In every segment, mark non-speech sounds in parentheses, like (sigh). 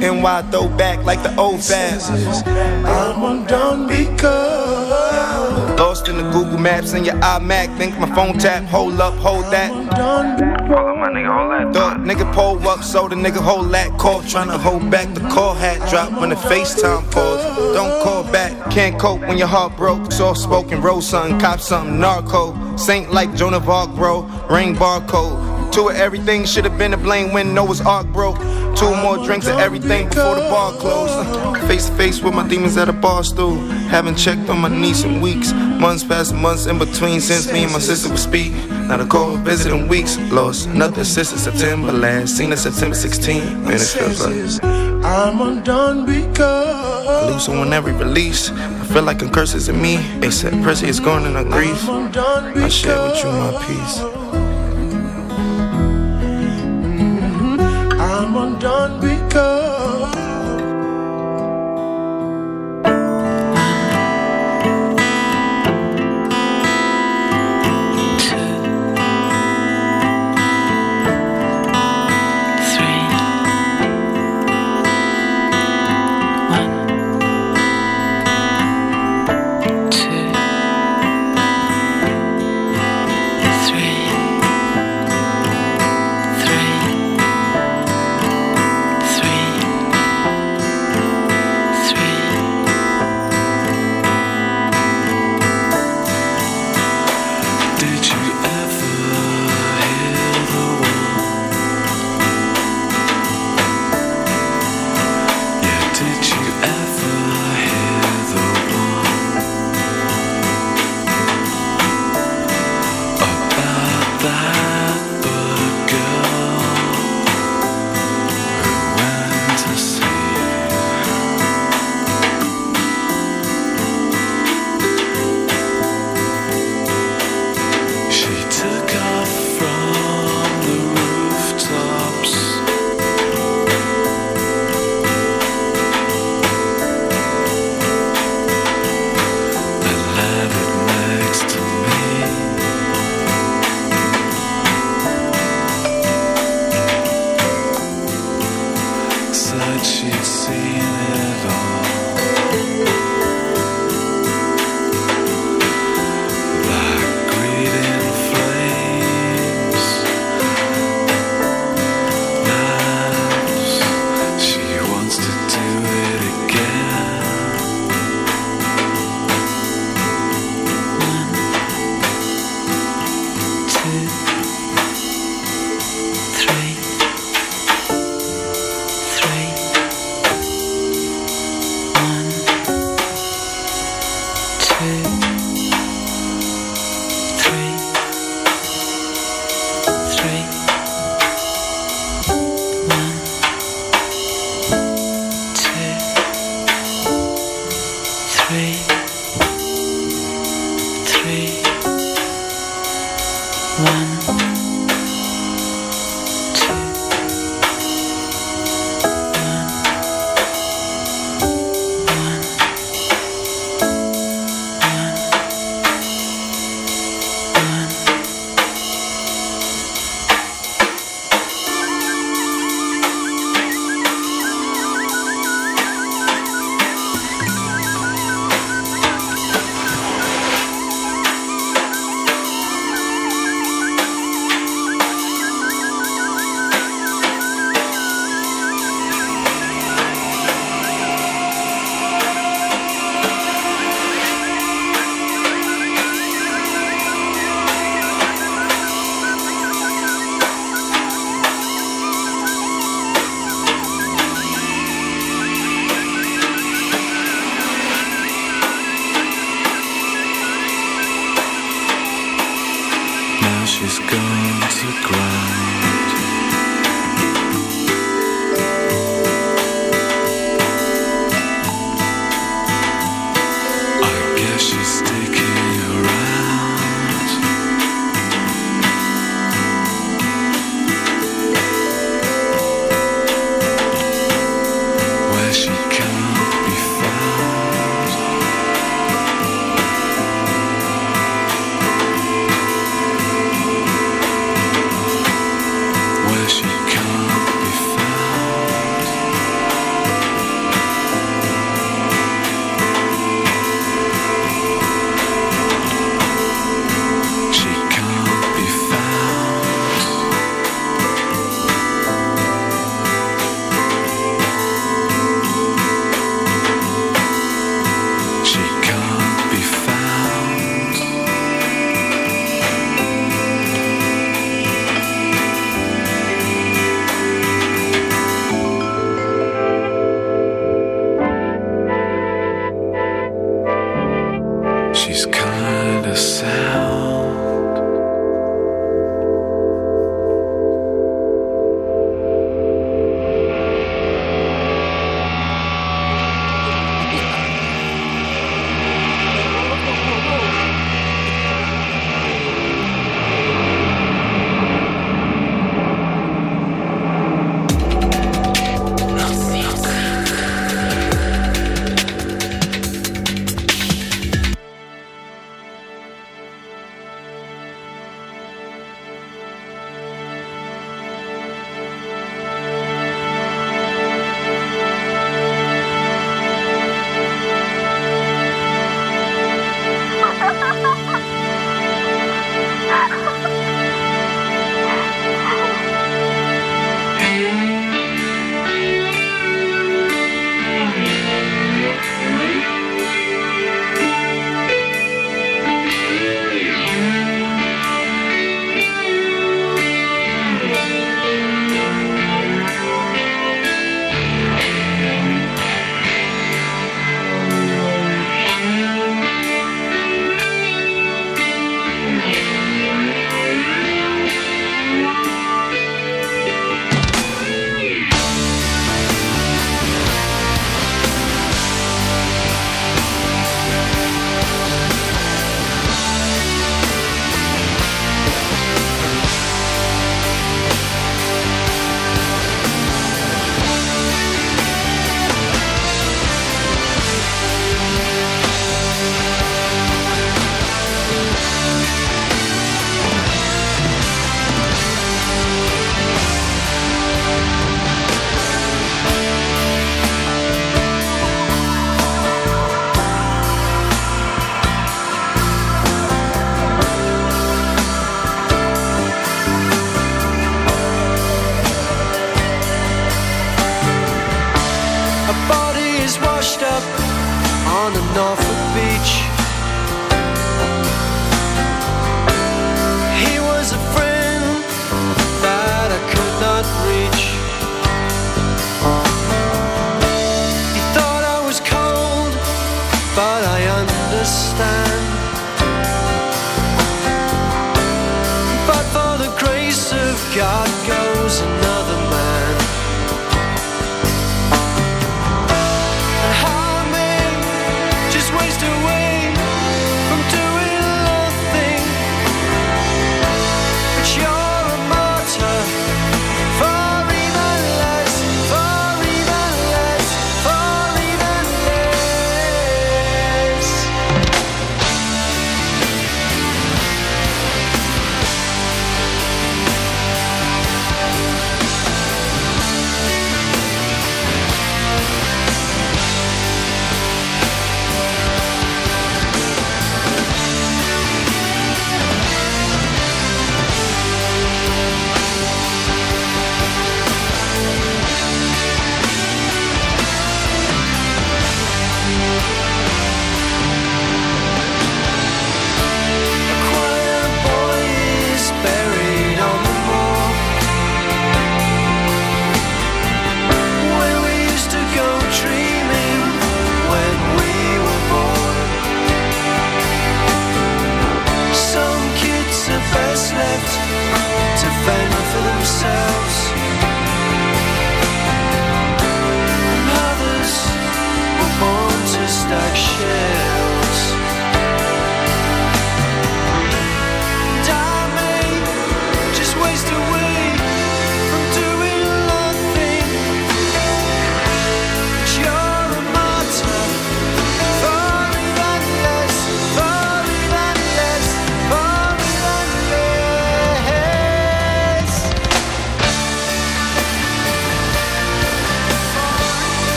NY throwback like the old fast. I'm undone because. Lost in the Google Maps and your iMac. Think my phone tap. Hold up, hold that. my nigga, hold that. Thought nigga pull up, so the nigga hold that call. Tryna hold back the call hat drop when the FaceTime pause. Don't call back, can't cope when your heart broke. Soft spoken, roll something, cop something, narco. Saint like Joan of Arc, bro. Ring barcode. Two of everything should have been to blame when Noah's Ark broke. Two more drinks of everything before the bar closed. Face to face with my demons at a bar stool. Haven't checked on my niece in weeks. Months past months in between since me and my sister would speak. Not a call visit in weeks. Lost another sister September last. Seen her September 16. Man, it feels like. I'm undone because. I lose on every release. I feel like a curse is in me. They said pressure is gone and I grief. I'm I share with you my peace. done because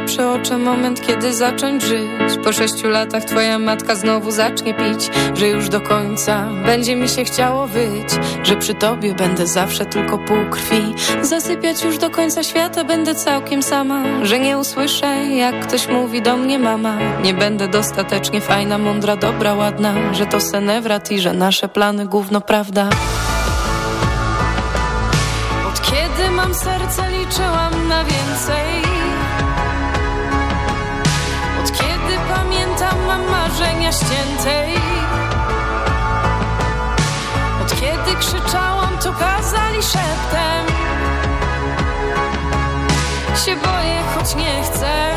przeoczę moment, kiedy zacząć żyć. Po sześciu latach twoja matka znowu zacznie pić Że już do końca będzie mi się chciało wyć Że przy tobie będę zawsze tylko pół krwi. Zasypiać już do końca świata będę całkiem sama Że nie usłyszę, jak ktoś mówi do mnie mama. Nie będę dostatecznie fajna, mądra, dobra, ładna Że to senewrat i że nasze plany gówno prawda. Od kiedy mam serce liczyłam na więcej marzenia ściętej. Od kiedy krzyczałam, to kazali szeptem. Się boję, choć nie chcę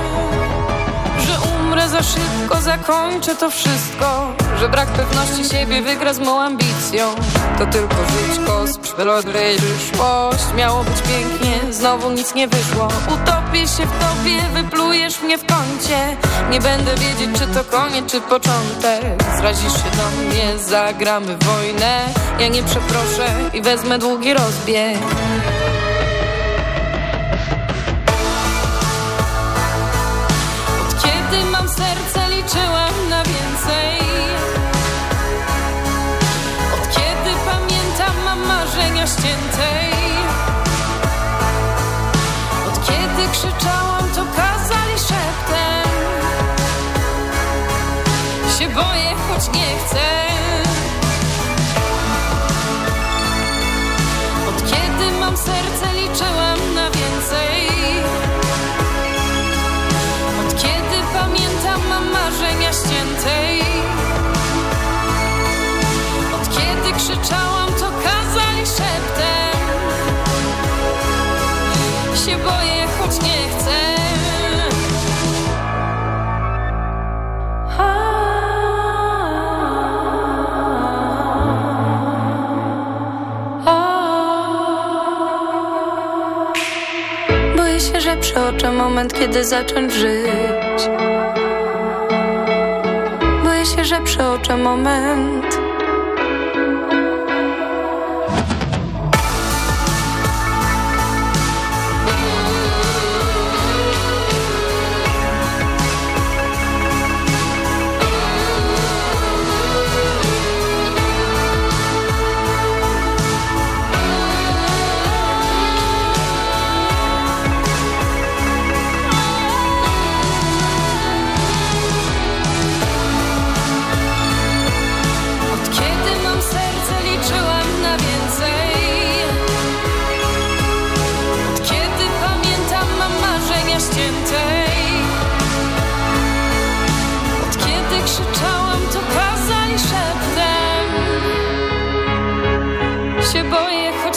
Za szybko zakończę to wszystko Że brak pewności siebie wygra z mą ambicją. To tylko żyćko z przylodrej przyszłość Miało być pięknie, znowu nic nie wyszło. Utopię się w tobie, wyplujesz mnie w kącie. Nie będę wiedzieć czy to koniec, czy początek. Zrazisz się do mnie, zagramy wojnę. Ja nie przeproszę i wezmę długi rozbieg Od kiedy krzyczałam to kazali szeptem. Się boję choć nie chcę. Od kiedy mam serce moment, kiedy zacząć żyć. Się, że przeoczę moment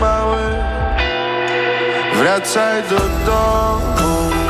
mały. Wracaj do domu.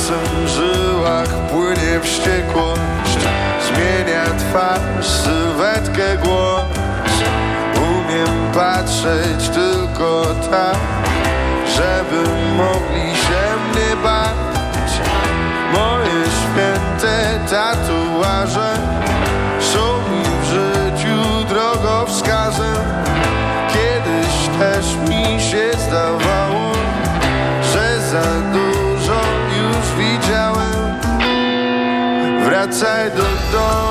czasem w żyłach płynie wściekłość. Zmienia twarz, sylwetkę, głos Umiem patrzeć tylko tak Żeby mogli się mnie bać. Moje święte tatuaże 在兜兜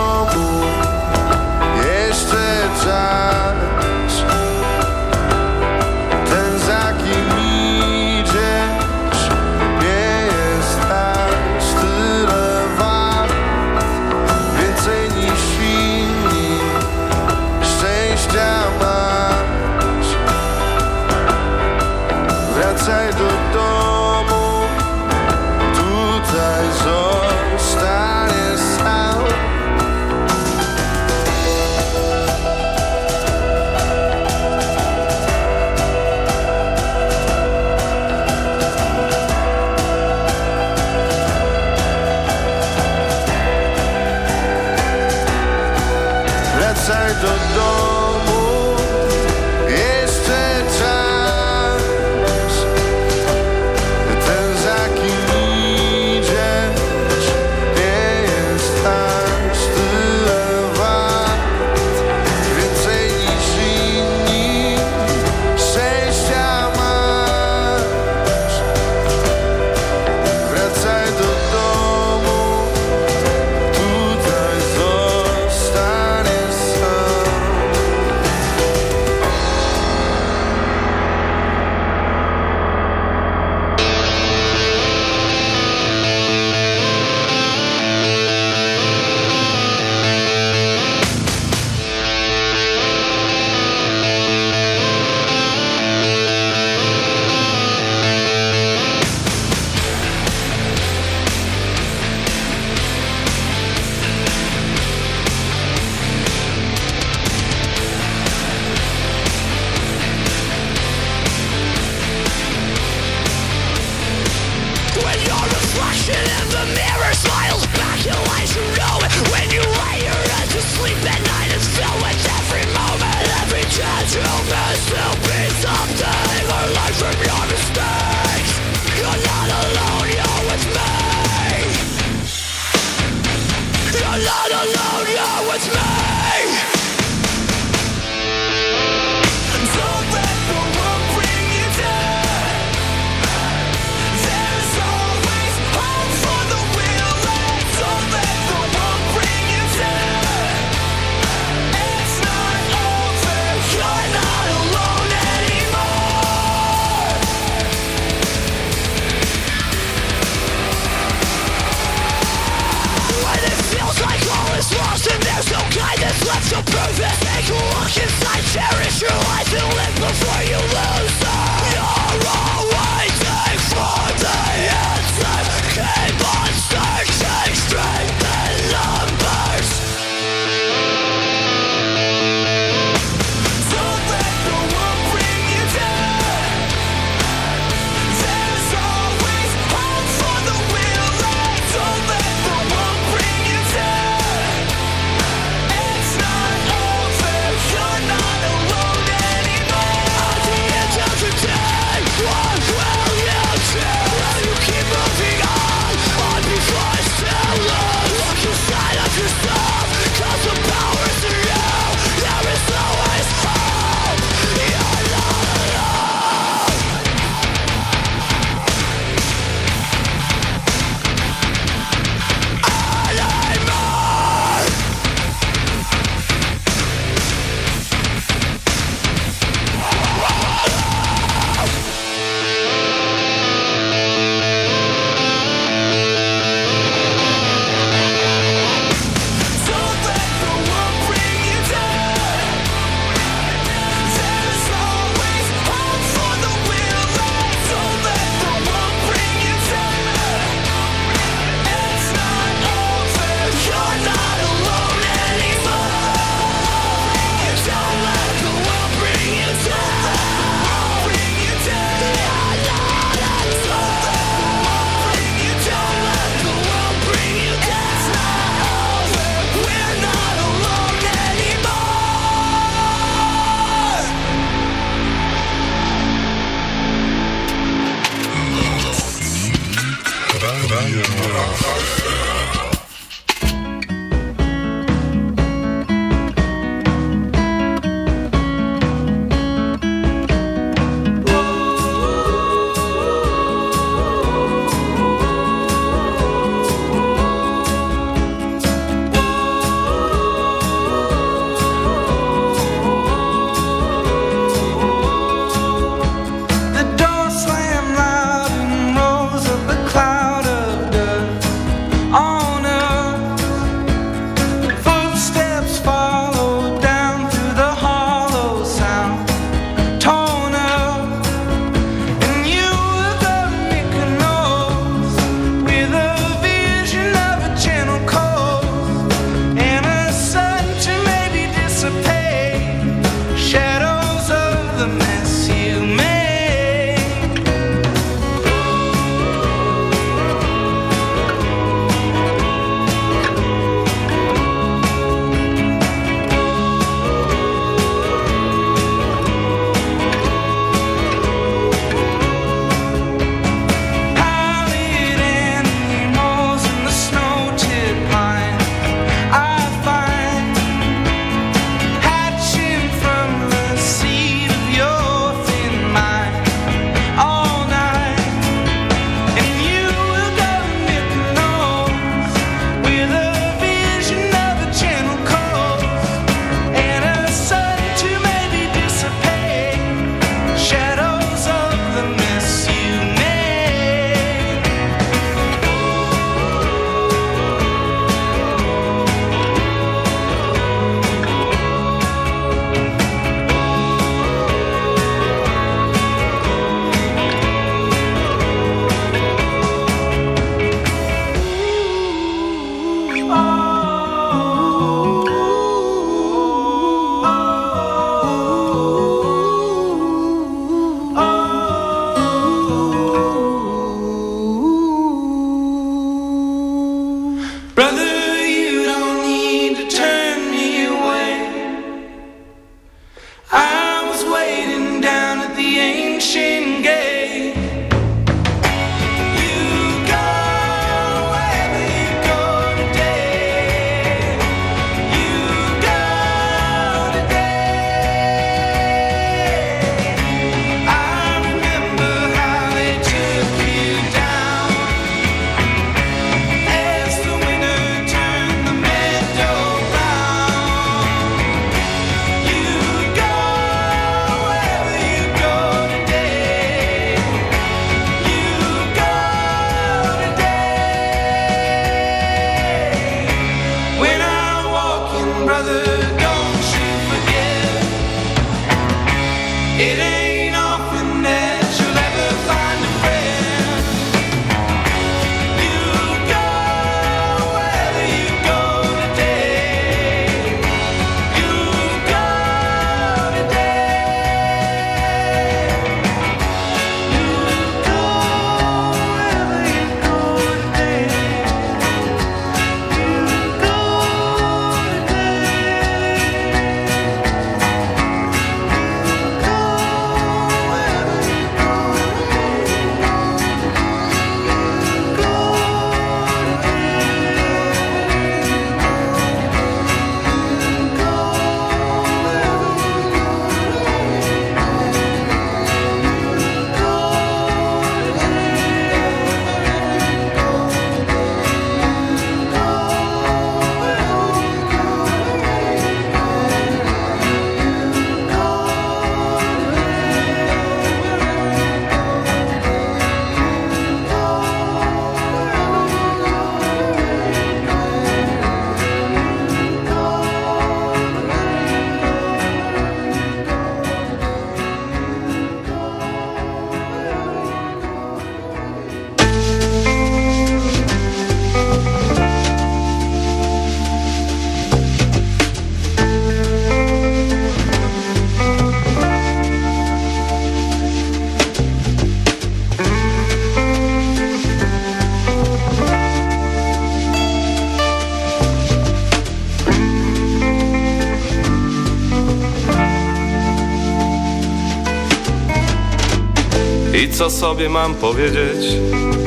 co sobie mam powiedzieć?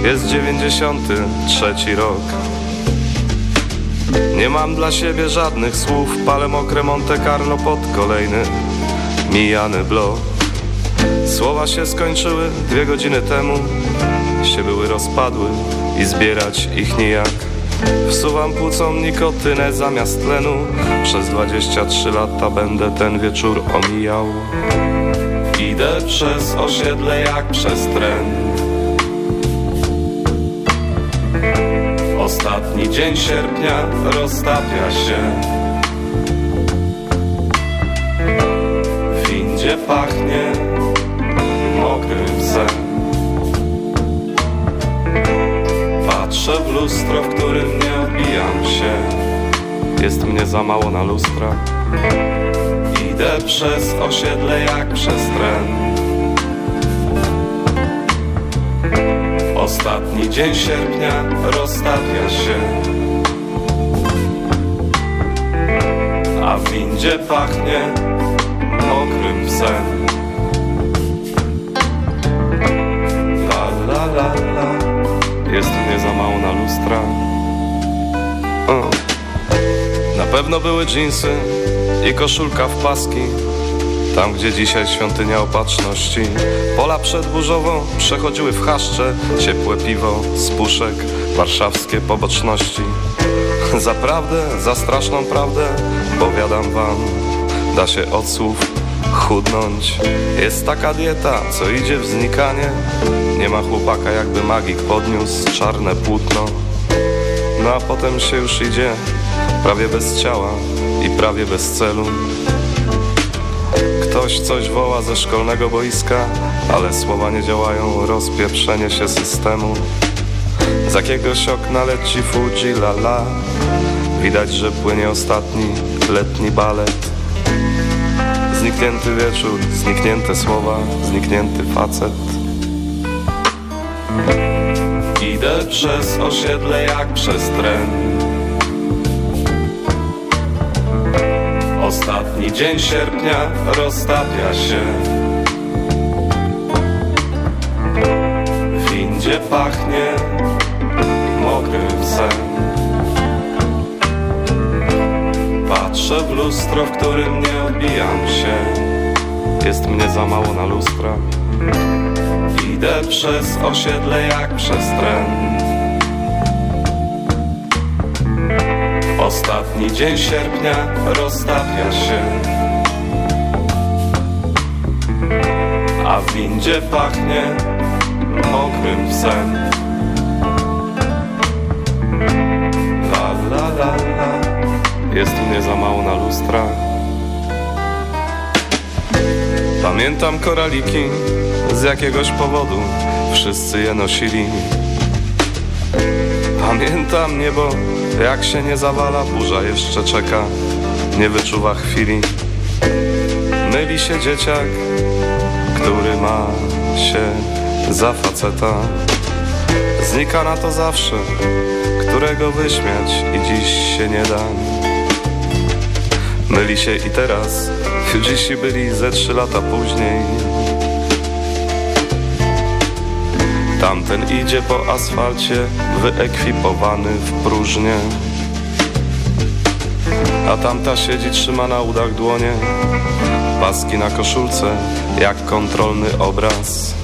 Jest dziewięćdziesiąty trzeci rok. Nie mam dla siebie żadnych słów, palę mokre Monte Carlo pod kolejny mijany blok. Słowa się skończyły dwie godziny temu, się były rozpadły i zbierać ich nijak. Wsuwam płucom nikotynę zamiast tlenu, przez 23 lata będę ten wieczór omijał. Idę przez osiedle jak przez tren. Ostatni dzień sierpnia roztapia się. W windzie pachnie mokrym psem Patrzę w lustro, w którym nie odbijam się. Jest mnie za mało na lustra Idę przez osiedle jak przez tren. Ostatni dzień sierpnia roztapia się. A w windzie pachnie mokrym psem. La la la la. Jest mnie za mało na lustra. Na pewno były dżinsy i koszulka w paski Tam gdzie dzisiaj świątynia opatrzności. Pola przedburzowo przechodziły w chaszcze Ciepłe piwo z puszek, warszawskie poboczności. (laughs) Zaprawdę, za straszną prawdę Powiadam wam, da się od słów chudnąć. Jest taka dieta, co idzie w znikanie. Nie ma chłopaka jakby magik podniósł czarne płótno. No a potem się już idzie prawie bez ciała i prawie bez celu. Ktoś coś woła ze szkolnego boiska, ale słowa nie działają, rozpieprzenie się systemu. Z jakiegoś okna leci Fuji la la, widać, że płynie ostatni letni balet. Zniknięty wieczór, zniknięte słowa, zniknięty facet. Idę przez osiedle jak przez tren. Ostatni dzień sierpnia roztapia się. W windzie pachnie mokrym psem Patrzę w lustro, w którym nie odbijam się. Jest mnie za mało na lustra. Idę przez osiedle jak przez tren Ostatni dzień sierpnia roztapia się. A w windzie pachnie mokrym psem. La la la la. Jest mnie za mało na lustra. Pamiętam koraliki z jakiegoś powodu Wszyscy je nosili. Pamiętam niebo jak się nie zawala, burza jeszcze czeka, nie wyczuwa chwili. Myli się dzieciak, który ma się za faceta. Znika na to zawsze, którego wyśmiać i dziś się nie da. Myli się i teraz, dziś byli ze trzy lata później. Tamten idzie po asfalcie, wyekwipowany w próżnię. A tamta siedzi, trzyma na udach dłonie, paski na koszulce, jak kontrolny obraz.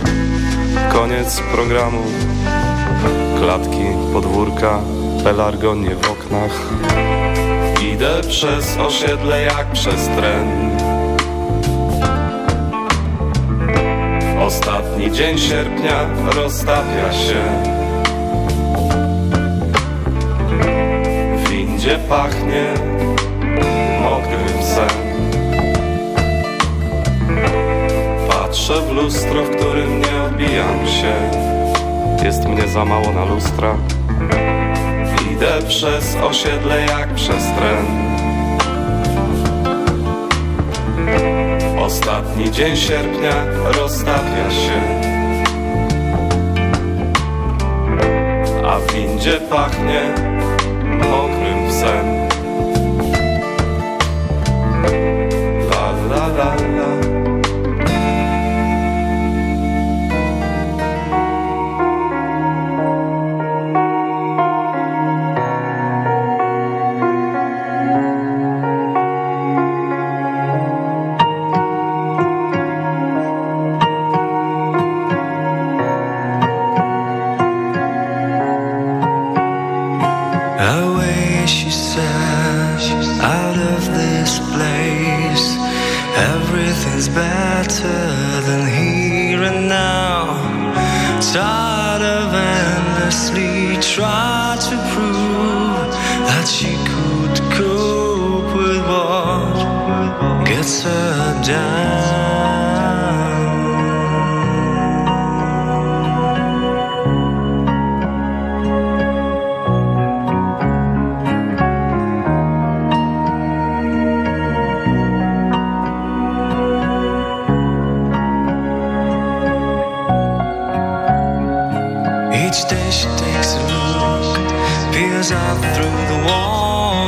Koniec programu, klatki, podwórka, pelargonie w oknach. Idę przez osiedle jak przez tren. Ostatni dzień sierpnia roztapia się. W windzie pachnie mokrym psem Patrzę w lustro, w którym nie odbijam się. Jest mnie za mało na lustra. Idę przez osiedle jak przez tren Ostatni dzień sierpnia roztapia się. A w windzie pachnie mokrym psem Each day she takes a look, peers out through the wall.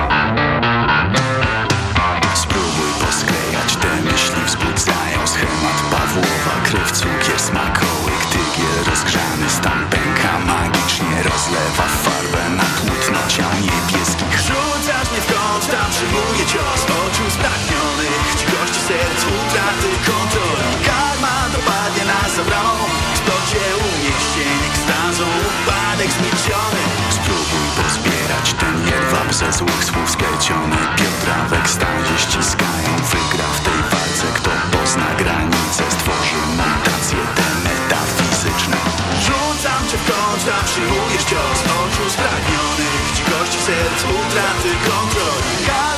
Ze złych słów spleciony Biodra w ekstazie ściskają. Wygra w tej walce, kto pozna granice. Stworzy mutacje te metafizyczne. Rzucam cię w kąt, przyjmujesz cios Oczu. Spragnionych, cichości serc, utraty kontroli